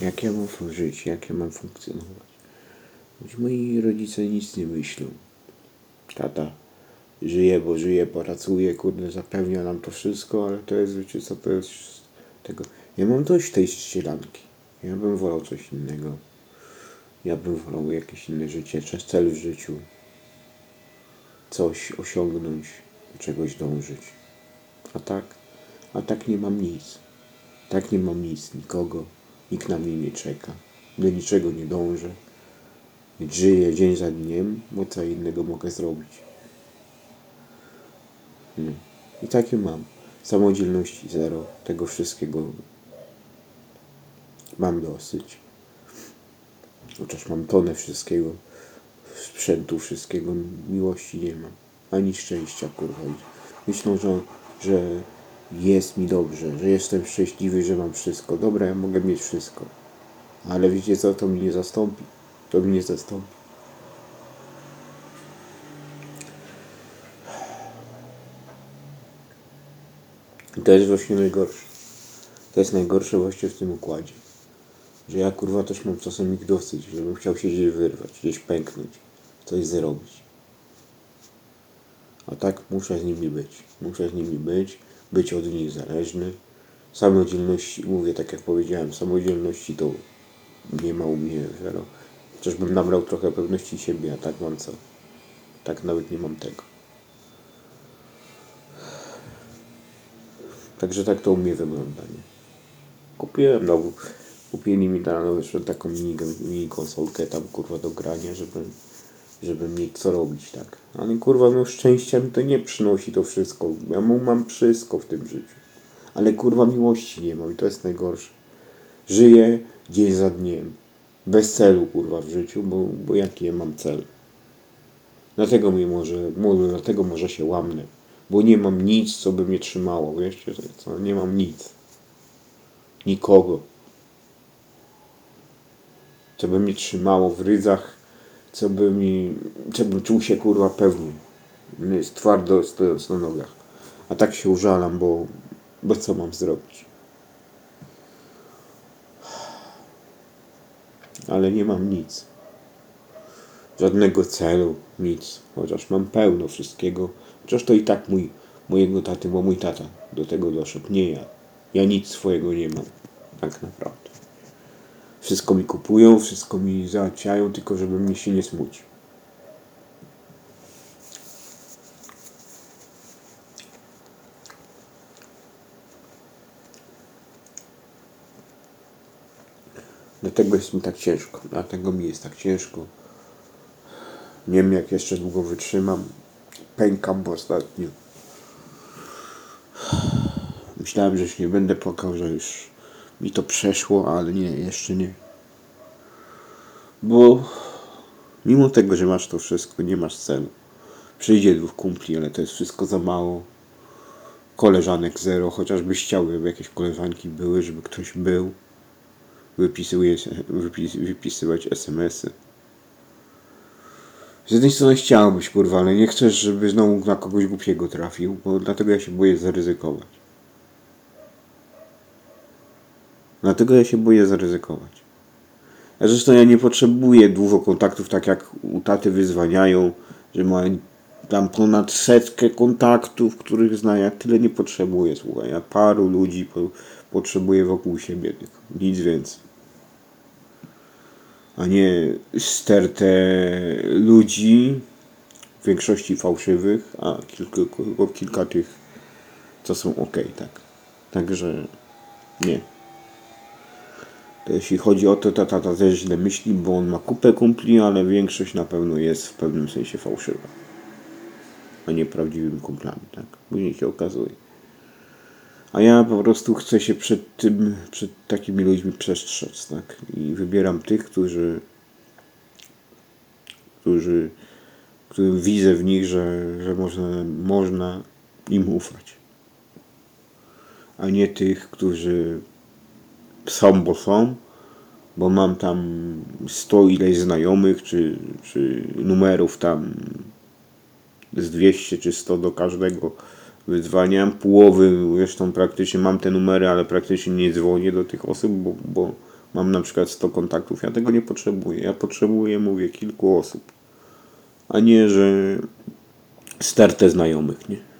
Jak ja mam żyć? Jak ja mam funkcjonować? Choć moi rodzice nic nie myślą. Tata żyje, bo żyje, pracuje, kurde, zapewnia nam to wszystko, ale to jest, wiecie co, to jest tego. Ja mam dość tej ścielanki. Ja bym wolał coś innego. Ja bym wolał jakieś inne życie, czy cel w życiu. Coś osiągnąć, do czegoś dążyć. A tak, a tak nie mam nic. Tak nie mam nic, nikogo. Nikt na mnie nie czeka. Do niczego nie dążę. Żyję dzień za dniem, bo co innego mogę zrobić. No. I takie mam. Samodzielności zero. Tego wszystkiego mam dosyć. Chociaż mam tonę wszystkiego. Sprzętu wszystkiego. Miłości nie mam. Ani szczęścia, kurwa. Myślą, że, że jest mi dobrze, że jestem szczęśliwy, że mam wszystko. Dobra, ja mogę mieć wszystko. Ale wiecie co, to mi nie zastąpi. To mi nie zastąpi. To jest właśnie najgorsze. To jest najgorsze właśnie w tym układzie. Że ja kurwa też mam czasem ich dosyć, żebym chciał się gdzieś wyrwać, gdzieś pęknąć, coś zrobić. A tak muszę z nimi być. Muszę z nimi być, być od nich zależny. Samodzielności, mówię tak jak powiedziałem, samodzielności to nie ma u mnie zero. Chociażbym nabrał trochę pewności siebie, a tak mam co? Tak nawet nie mam tego. Także tak to u mnie wygląda, nie? Kupiłem nową, kupili mi na nowy taką mini, mini konsolkę tam kurwa do grania, żeby, żeby mieć co robić, tak. Ale kurwa no szczęścia mi to nie przynosi to wszystko. Ja mu mam wszystko w tym życiu. Ale kurwa miłości nie mam i to jest najgorsze. Żyję dzień za dniem. Bez celu kurwa w życiu, bo, bo jaki ja mam cel? Dlatego mi może, może, dlatego może się łamnę. Bo nie mam nic, co by mnie trzymało. Wiecie, co? Nie mam nic. Nikogo. Co by mnie trzymało w rydzach, co by mi, bym czuł się kurwa pewny. Jest twardo stojąc na nogach. A tak się użalam, bo, bo co mam zrobić? Ale nie mam nic. Żadnego celu, nic. Chociaż mam pełno wszystkiego. Chociaż to i tak mój, mojego taty, bo mój tata do tego doszedł, nie ja. Ja nic swojego nie mam. Tak naprawdę. Wszystko mi kupują, wszystko mi załatwiają, tylko żeby mnie się nie smucił. Dlatego jest mi tak ciężko. Dlatego mi jest tak ciężko. Nie wiem jak jeszcze długo wytrzymam. Pękam bo ostatnio. Myślałem, że już nie będę płakał, że już mi to przeszło, ale nie, jeszcze nie. Bo mimo tego, że masz to wszystko, nie masz celu. Przyjdzie dwóch kumpli, ale to jest wszystko za mało. Koleżanek zero, chociażbyś chciał, żeby jakieś koleżanki były, żeby ktoś był. Wypisuje, wypis, wypisywać SMS-y. Z jednej strony chciałbyś, kurwa, ale nie chcesz, żeby znowu na kogoś głupiego trafił, bo dlatego ja się boję zaryzykować. Dlatego ja się boję zaryzykować. A zresztą ja nie potrzebuję długo kontaktów, tak jak u taty wyzwaniają, że ma tam ponad setkę kontaktów, których zna. Ja tyle nie potrzebuję, słuchaj. Ja paru ludzi po, potrzebuję wokół siebie, tylko nic więcej. A nie stertę ludzi, w większości fałszywych, a kilka, kilka tych, co są ok, tak. Także nie. To jeśli chodzi o to, to tata też źle myśli, bo on ma kupę kumpli, ale większość na pewno jest w pewnym sensie fałszywa. A nie prawdziwymi kumplami, tak? Później się okazuje. A ja po prostu chcę się przed tym, przed takimi ludźmi przestrzec, tak? I wybieram tych, którzy, którzy, którym widzę w nich, że, że można, można im ufać. A nie tych, którzy są, bo są, bo mam tam sto ileś znajomych, czy, czy numerów tam z 200 czy 100 do każdego wydzwaniam. Połowy, zresztą praktycznie mam te numery, ale praktycznie nie dzwonię do tych osób, bo, bo mam na przykład 100 kontaktów, ja tego nie potrzebuję. Ja potrzebuję, mówię, kilku osób. A nie, że stertę znajomych, nie?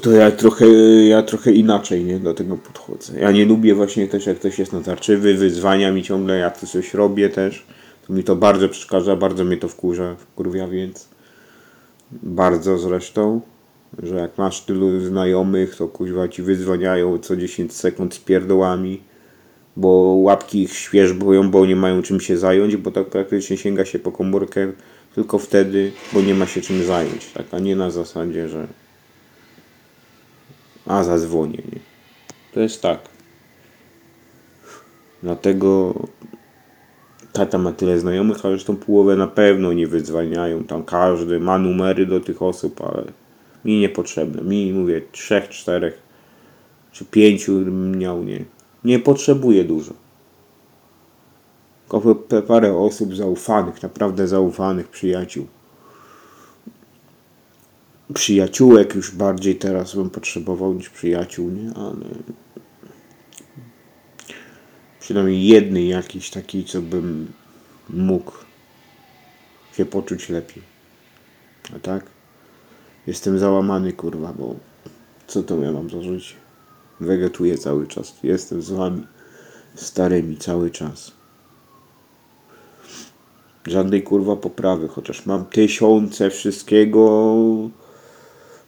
To ja trochę, ja trochę inaczej nie, do tego podchodzę. Ja nie lubię właśnie też, jak ktoś jest natarczywy, wyzwania mi ciągle, ja coś robię też. To mi to bardzo przeszkadza, bardzo mnie to wkurza, wkurwia, więc bardzo zresztą, że jak masz tylu znajomych, to kuźwa ci wyzwaniają co 10 sekund z pierdołami, bo łapki ich świeżbują, bo nie mają czym się zająć, bo tak praktycznie sięga się po komórkę tylko wtedy, bo nie ma się czym zająć, tak, a nie na zasadzie, że a zadzwonię, nie? To jest tak. Dlatego tata ma tyle znajomych, a zresztą połowę na pewno nie wydzwaniają. Tam każdy ma numery do tych osób, ale mi niepotrzebne. Mi mówię trzech, czterech czy pięciu miał, nie. Nie potrzebuję dużo. Tylko parę osób zaufanych, naprawdę zaufanych przyjaciół przyjaciółek już bardziej teraz bym potrzebował niż przyjaciół, nie? Ale przynajmniej jedny jakiś taki, co bym mógł się poczuć lepiej. A tak? Jestem załamany, kurwa, bo co to ja mam za życie? Wegetuję cały czas. Jestem z wami starymi cały czas. Żadnej kurwa poprawy, chociaż mam tysiące wszystkiego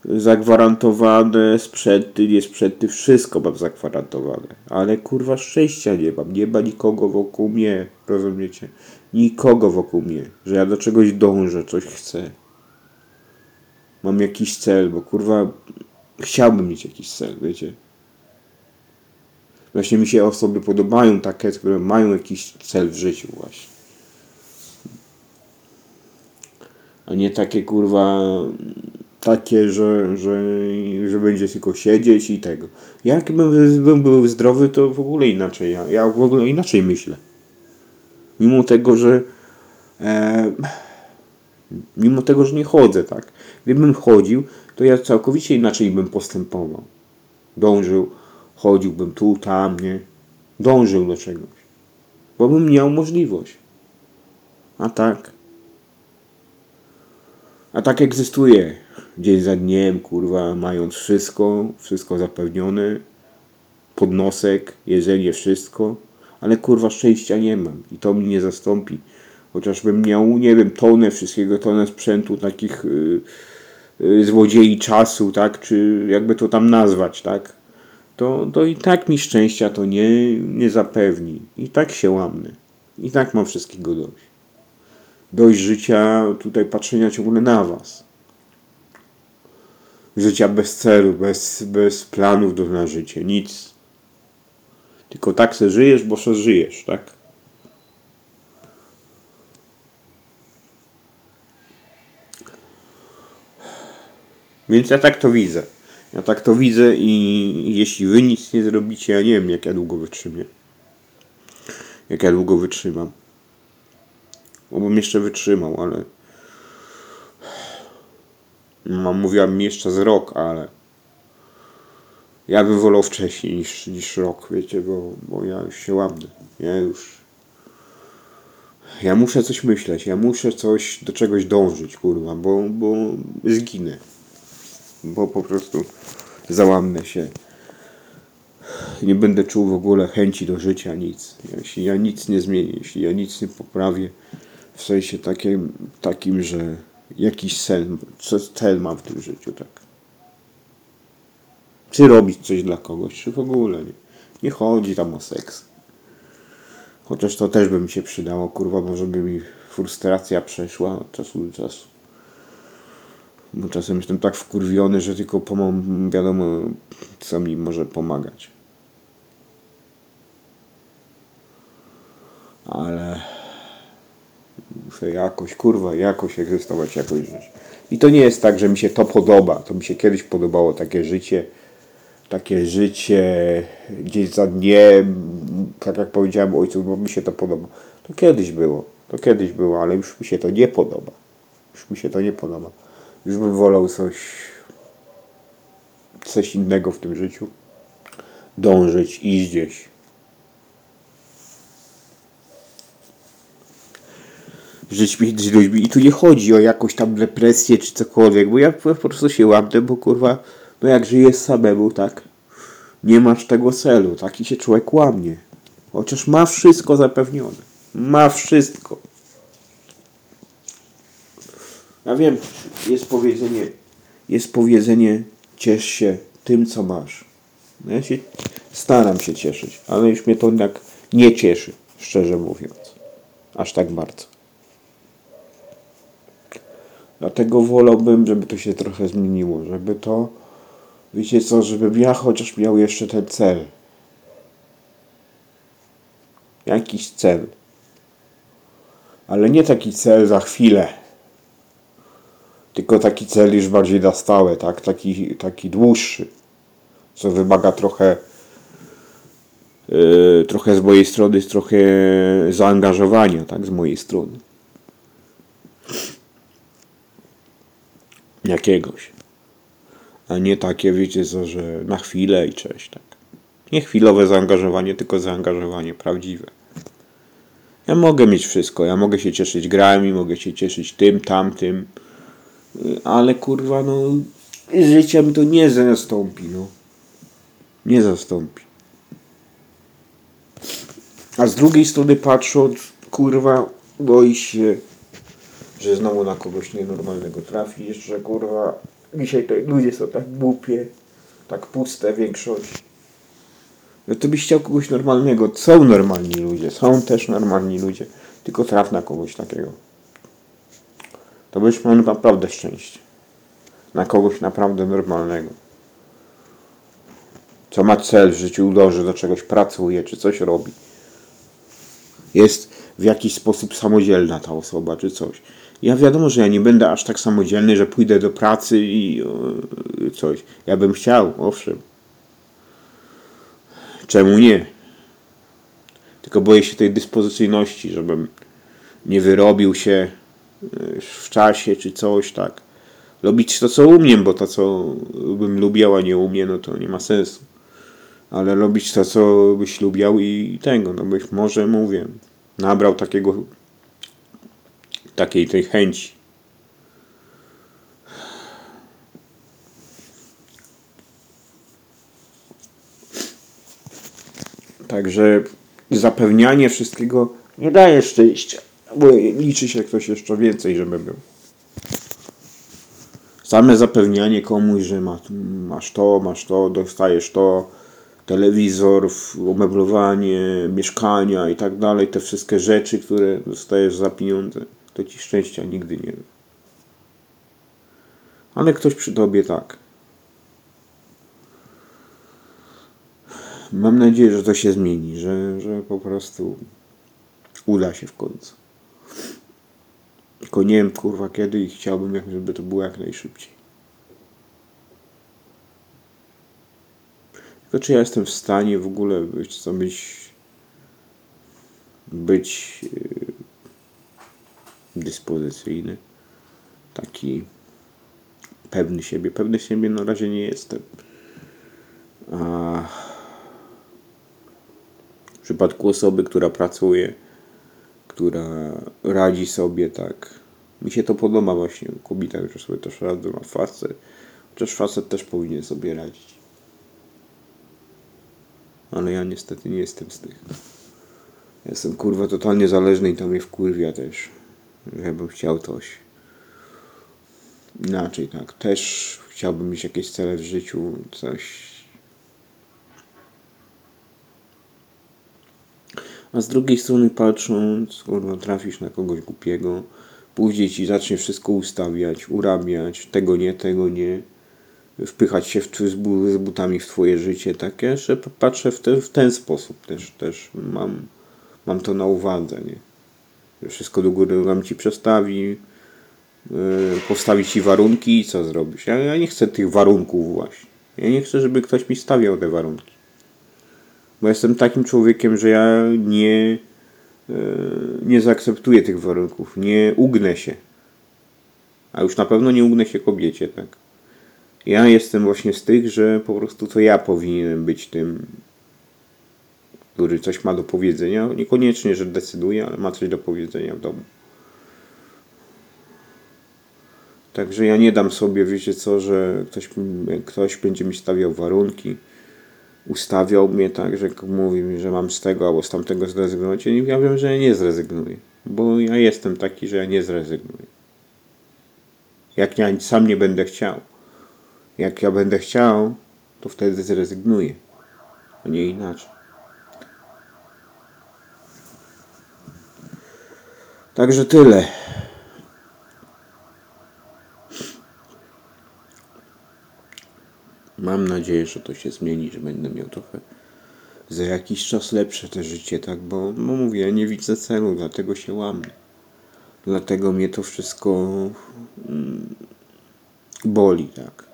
zagwarantowane, sprzęty, nie sprzęty, wszystko mam zagwarantowane. Ale kurwa szczęścia nie mam, nie ma nikogo wokół mnie, rozumiecie? Nikogo wokół mnie, że ja do czegoś dążę, coś chcę. Mam jakiś cel, bo kurwa chciałbym mieć jakiś cel, wiecie? Właśnie mi się osoby podobają takie, które mają jakiś cel w życiu właśnie. A nie takie kurwa takie, że, że, że będzie tylko siedzieć i tego. Jak bym, bym był zdrowy, to w ogóle inaczej. Ja, ja w ogóle inaczej myślę. Mimo tego, że e, mimo tego, że nie chodzę, tak. Gdybym chodził, to ja całkowicie inaczej bym postępował. Dążył, chodziłbym tu, tam, nie. Dążył do czegoś. Bo bym miał możliwość. A tak. A tak egzystuje dzień za dniem, kurwa, mając wszystko, wszystko zapewnione, podnosek, jedzenie, wszystko, ale kurwa szczęścia nie mam i to mnie nie zastąpi. Chociażbym miał, nie wiem, tonę wszystkiego, tonę sprzętu, takich yy, yy, złodziei czasu, tak, czy jakby to tam nazwać, tak, to, to i tak mi szczęścia to nie, nie zapewni. I tak się łamnę. I tak mam wszystkiego dość. Dość życia, tutaj patrzenia ciągle na was życia bez celu, bez, bez planów do na życie, nic. Tylko tak se żyjesz, bo se żyjesz, tak? Więc ja tak to widzę. Ja tak to widzę i jeśli wy nic nie zrobicie, ja nie wiem jak ja długo wytrzymię. Jak ja długo wytrzymam. Obym jeszcze wytrzymał, ale no, mówiłam jeszcze z rok, ale ja bym wolał wcześniej niż, niż rok, wiecie, bo, bo ja już się łamnę. Ja już. Ja muszę coś myśleć, ja muszę coś do czegoś dążyć, kurwa, bo, bo zginę. Bo po prostu załamnę się. Nie będę czuł w ogóle chęci do życia, nic. Jeśli ja nic nie zmienię, jeśli ja nic nie poprawię, w sensie takim, takim że jakiś cel, cel mam w tym życiu, tak. Czy robić coś dla kogoś, czy w ogóle nie. Nie chodzi tam o seks. Chociaż to też by mi się przydało, kurwa, może by mi frustracja przeszła od czasu do czasu. Bo czasem jestem tak wkurwiony, że tylko pomom, wiadomo, co mi może pomagać. Ale muszę jakoś, kurwa, jakoś egzystować, jakoś żyć. I to nie jest tak, że mi się to podoba. To mi się kiedyś podobało takie życie, takie życie gdzieś za dniem, tak jak powiedziałem ojcu, bo mi się to podoba. To kiedyś było, to kiedyś było, ale już mi się to nie podoba. Już mi się to nie podoba. Już bym wolał coś, coś innego w tym życiu. dążyć, iść gdzieś. Żyć między ludźmi i tu nie chodzi o jakąś tam depresję czy cokolwiek, bo ja po prostu się łamę, bo kurwa, no jak żyjesz samemu, tak? Nie masz tego celu, taki się człowiek łamie. Chociaż ma wszystko zapewnione. Ma wszystko. Ja wiem, jest powiedzenie, jest powiedzenie, ciesz się tym, co masz. No ja się staram się cieszyć, ale już mnie to jednak nie cieszy, szczerze mówiąc. Aż tak bardzo. Dlatego wolałbym, żeby to się trochę zmieniło, żeby to, wiecie co, żebym ja chociaż miał jeszcze ten cel. Jakiś cel. Ale nie taki cel za chwilę. Tylko taki cel już bardziej na stałe, tak? Taki, taki dłuższy. Co wymaga trochę yy, trochę z mojej strony, trochę zaangażowania, tak? Z mojej strony. Jakiegoś. A nie takie, wiecie co, że na chwilę i cześć, tak. Nie chwilowe zaangażowanie, tylko zaangażowanie prawdziwe. Ja mogę mieć wszystko, ja mogę się cieszyć grami, mogę się cieszyć tym, tamtym, ale kurwa, no, życia mi to nie zastąpi, no. Nie zastąpi. A z drugiej strony patrząc, kurwa, boi się, że znowu na kogoś nienormalnego trafi, jeszcze kurwa, dzisiaj to ludzie są tak głupie, tak puste większość. No to byś chciał kogoś normalnego. Są normalni ludzie, są też normalni ludzie, tylko traf na kogoś takiego. To byś miał naprawdę szczęście. Na kogoś naprawdę normalnego. Co ma cel w życiu, dąży do czegoś, pracuje, czy coś robi. Jest w jakiś sposób samodzielna ta osoba, czy coś. Ja wiadomo, że ja nie będę aż tak samodzielny, że pójdę do pracy i yy, coś. Ja bym chciał, owszem. Czemu nie? Tylko boję się tej dyspozycyjności, żebym nie wyrobił się w czasie czy coś, tak. Robić to, co umiem, bo to, co bym lubiał, a nie umie, no to nie ma sensu. Ale robić to, co byś lubiał i tego, no byś może, mówię, nabrał takiego, takiej tej chęci. Także zapewnianie wszystkiego nie daje szczęścia, bo liczy się ktoś jeszcze więcej, żeby był. Same zapewnianie komuś, że ma, masz to, masz to, dostajesz to, telewizor, umeblowanie, mieszkania i tak dalej, te wszystkie rzeczy, które dostajesz za pieniądze, to ci szczęścia nigdy nie da. Ale ktoś przy tobie tak. Mam nadzieję, że to się zmieni, że, że po prostu uda się w końcu. Tylko nie wiem kurwa kiedy i chciałbym, żeby to było jak najszybciej. Tylko czy ja jestem w stanie w ogóle być, co być, być yy, dyspozycyjny, taki pewny siebie. Pewny siebie na razie nie jestem. A w przypadku osoby, która pracuje, która radzi sobie tak. Mi się to podoba właśnie. Kobieta już sobie też radzi, ma facet. Chociaż facet też powinien sobie radzić. Ale ja niestety nie jestem z tych. Jestem kurwa totalnie zależny i to mnie wkurwia też. Że bym chciał coś inaczej, tak. Też chciałbym mieć jakieś cele w życiu, coś A z drugiej strony patrząc, kurwa, trafisz na kogoś głupiego, później ci zacznie wszystko ustawiać, urabiać, tego nie, tego nie, wpychać się w, z butami w twoje życie takie, że patrzę w, te, w ten sposób też, też mam, mam to na uwadze, nie? Wszystko do góry nam ci przestawi, yy, postawi ci warunki i co zrobisz? Ja, ja nie chcę tych warunków właśnie. Ja nie chcę, żeby ktoś mi stawiał te warunki. Bo jestem takim człowiekiem, że ja nie, e, nie zaakceptuję tych warunków, nie ugnę się. A już na pewno nie ugnę się kobiecie, tak. Ja jestem właśnie z tych, że po prostu to ja powinienem być tym który coś ma do powiedzenia. Niekoniecznie, że decyduje, ale ma coś do powiedzenia w domu. Także ja nie dam sobie, wiecie co, że ktoś, ktoś będzie mi stawiał warunki, ustawiał mnie tak, że mówi mi, że mam z tego albo z tamtego zrezygnować. Ja wiem, że ja nie zrezygnuję, bo ja jestem taki, że ja nie zrezygnuję. Jak ja sam nie będę chciał. Jak ja będę chciał, to wtedy zrezygnuję, a nie inaczej. Także tyle. Mam nadzieję, że to się zmieni, że będę miał trochę za jakiś czas lepsze te życie, tak? Bo no mówię, ja nie widzę celu, dlatego się łamię. Dlatego mnie to wszystko mm, boli, tak?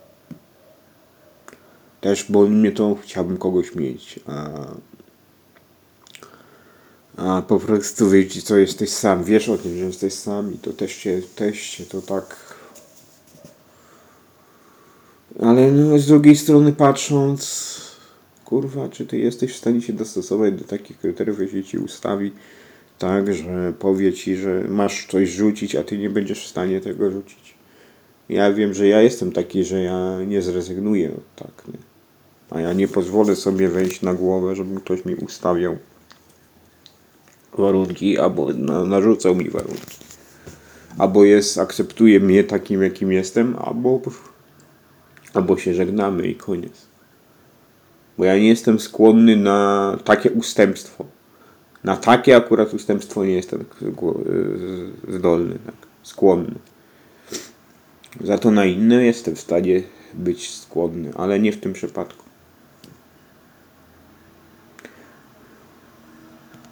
Też boli mnie to, chciałbym kogoś mieć, a, a po prostu wiecie co, jesteś sam, wiesz o tym, że jesteś sam i to też cię, też cię to tak ale no, z drugiej strony patrząc, kurwa, czy ty jesteś w stanie się dostosować do takich kryteriów, jeśli ci ustawi tak, że powie ci, że masz coś rzucić, a ty nie będziesz w stanie tego rzucić. Ja wiem, że ja jestem taki, że ja nie zrezygnuję tak, nie? A ja nie pozwolę sobie wejść na głowę, żeby ktoś mi ustawiał warunki, albo na, narzucał mi warunki. Albo jest, akceptuje mnie takim, jakim jestem, albo albo się żegnamy i koniec. Bo ja nie jestem skłonny na takie ustępstwo. Na takie akurat ustępstwo nie jestem zdolny, tak, skłonny. Za to na inne jestem w stanie być skłonny, ale nie w tym przypadku.